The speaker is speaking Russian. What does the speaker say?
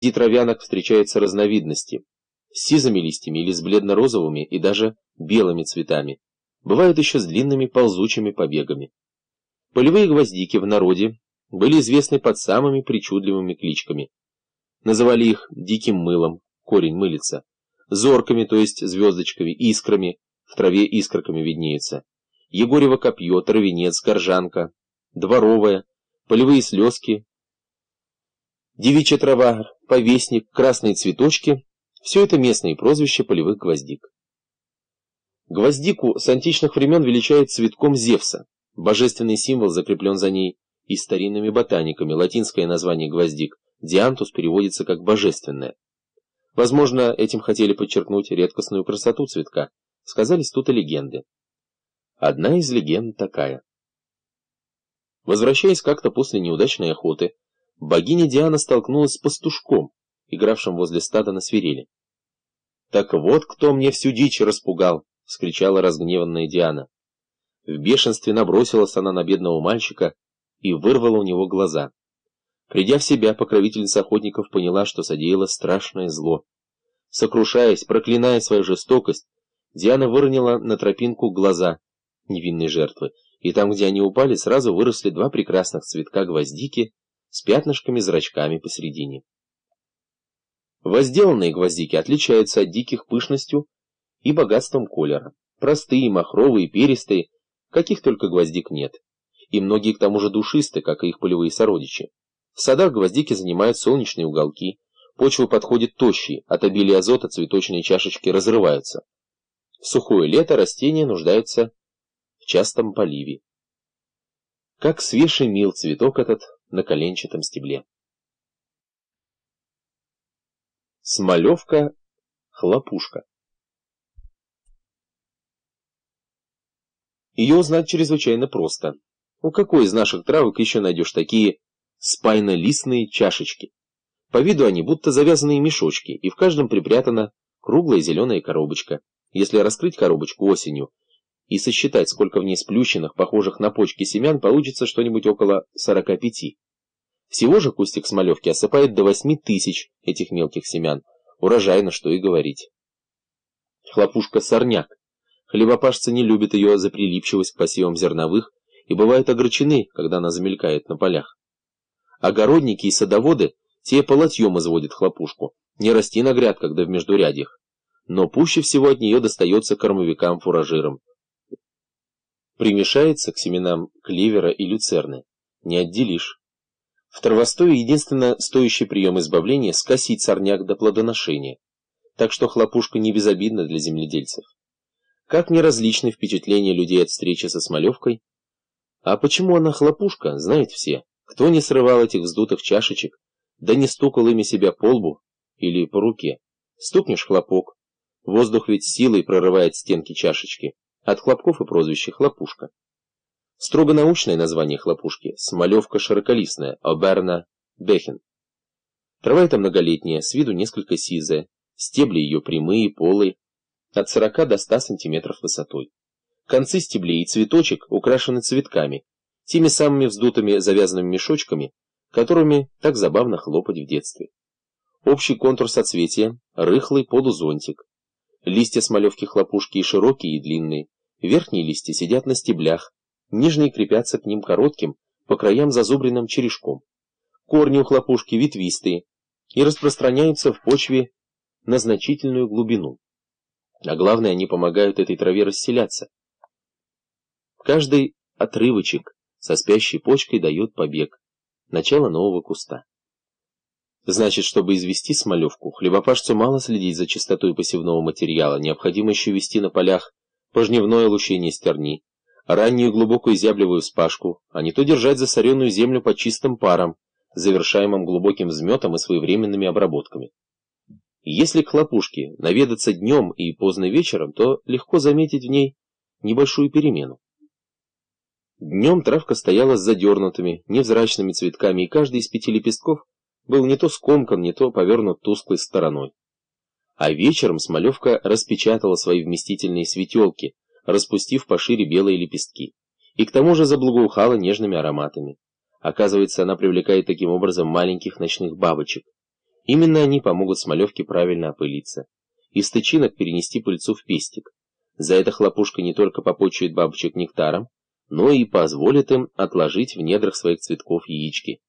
Среди травянок встречаются разновидности с сизыми листьями или с бледно-розовыми и даже белыми цветами. Бывают еще с длинными ползучими побегами. Полевые гвоздики в народе были известны под самыми причудливыми кличками. Называли их диким мылом, корень мылится, зорками, то есть звездочками, искрами, в траве искорками виднеется, Егорево копье, травенец, горжанка, дворовая, полевые слезки, девичья трава, повесник, красные цветочки – все это местные прозвища полевых гвоздик. Гвоздику с античных времен величают цветком Зевса. Божественный символ закреплен за ней и старинными ботаниками. Латинское название гвоздик – диантус переводится как «божественное». Возможно, этим хотели подчеркнуть редкостную красоту цветка. Сказались тут и легенды. Одна из легенд такая. Возвращаясь как-то после неудачной охоты, богиня Диана столкнулась с пастушком, игравшим возле стада на свирели. «Так вот кто мне всю дичь распугал!» — вскричала разгневанная Диана. В бешенстве набросилась она на бедного мальчика и вырвала у него глаза. Придя в себя, покровительница охотников поняла, что содеяла страшное зло. Сокрушаясь, проклиная свою жестокость, Диана выронила на тропинку глаза невинной жертвы, и там, где они упали, сразу выросли два прекрасных цветка гвоздики с пятнышками-зрачками посередине. Возделанные гвоздики отличаются от диких пышностью и богатством колера. Простые, махровые, перистые, каких только гвоздик нет. И многие к тому же душисты, как и их полевые сородичи. В садах гвоздики занимают солнечные уголки, почва подходит тощей, от обилия азота цветочные чашечки разрываются. В сухое лето растения нуждаются в частом поливе. Как свежий мил цветок этот на коленчатом стебле. Смолевка, хлопушка. Ее узнать чрезвычайно просто. У какой из наших травок еще найдешь такие спайно-листные чашечки? По виду они будто завязанные мешочки, и в каждом припрятана круглая зеленая коробочка. Если раскрыть коробочку осенью и сосчитать, сколько в ней сплющенных, похожих на почки семян, получится что-нибудь около 45. Всего же кустик смолевки осыпает до 8 тысяч этих мелких семян. Урожайно, что и говорить. Хлопушка-сорняк. Хлебопашцы не любят ее за прилипчивость к посевам зерновых и бывают огорчены, когда она замелькает на полях. Огородники и садоводы, те полотьем изводят хлопушку, не расти на грядках да в междурядьях но пуще всего от нее достается кормовикам-фуражирам. Примешается к семенам клевера и люцерны. Не отделишь. В травостое единственно стоящий прием избавления – скосить сорняк до плодоношения. Так что хлопушка не безобидна для земледельцев. Как неразличны впечатления людей от встречи со Смолевкой. А почему она хлопушка, знают все. Кто не срывал этих вздутых чашечек, да не стукал ими себя по лбу или по руке. Стукнешь хлопок, Воздух ведь силой прорывает стенки чашечки. От хлопков и прозвище «хлопушка». Строго научное название хлопушки – смолевка широколистная, оберна бехен. Трава эта многолетняя, с виду несколько сизая, стебли ее прямые, полые, от 40 до 100 сантиметров высотой. Концы стеблей и цветочек украшены цветками, теми самыми вздутыми завязанными мешочками, которыми так забавно хлопать в детстве. Общий контур соцветия – рыхлый полузонтик, Листья смолевки хлопушки и широкие, и длинные. Верхние листья сидят на стеблях, нижние крепятся к ним коротким, по краям зазубренным черешком. Корни у хлопушки ветвистые и распространяются в почве на значительную глубину. А главное, они помогают этой траве расселяться. Каждый отрывочек со спящей почкой дает побег, начало нового куста. Значит, чтобы извести смолевку, хлебопашцу мало следить за чистотой посевного материала, необходимо еще вести на полях пожневное лущение стерни, раннюю глубокую зяблевую вспашку, а не то держать засоренную землю под чистым паром, завершаемым глубоким взметом и своевременными обработками. Если к хлопушке наведаться днем и поздно вечером, то легко заметить в ней небольшую перемену. Днем травка стояла с задернутыми, невзрачными цветками, и каждый из пяти лепестков был не то скомкан, не то повернут тусклой стороной. А вечером Смолевка распечатала свои вместительные светелки, распустив пошире белые лепестки. И к тому же заблагоухала нежными ароматами. Оказывается, она привлекает таким образом маленьких ночных бабочек. Именно они помогут смолевке правильно опылиться. Из тычинок перенести пыльцу в пестик. За это хлопушка не только попочует бабочек нектаром, но и позволит им отложить в недрах своих цветков яички.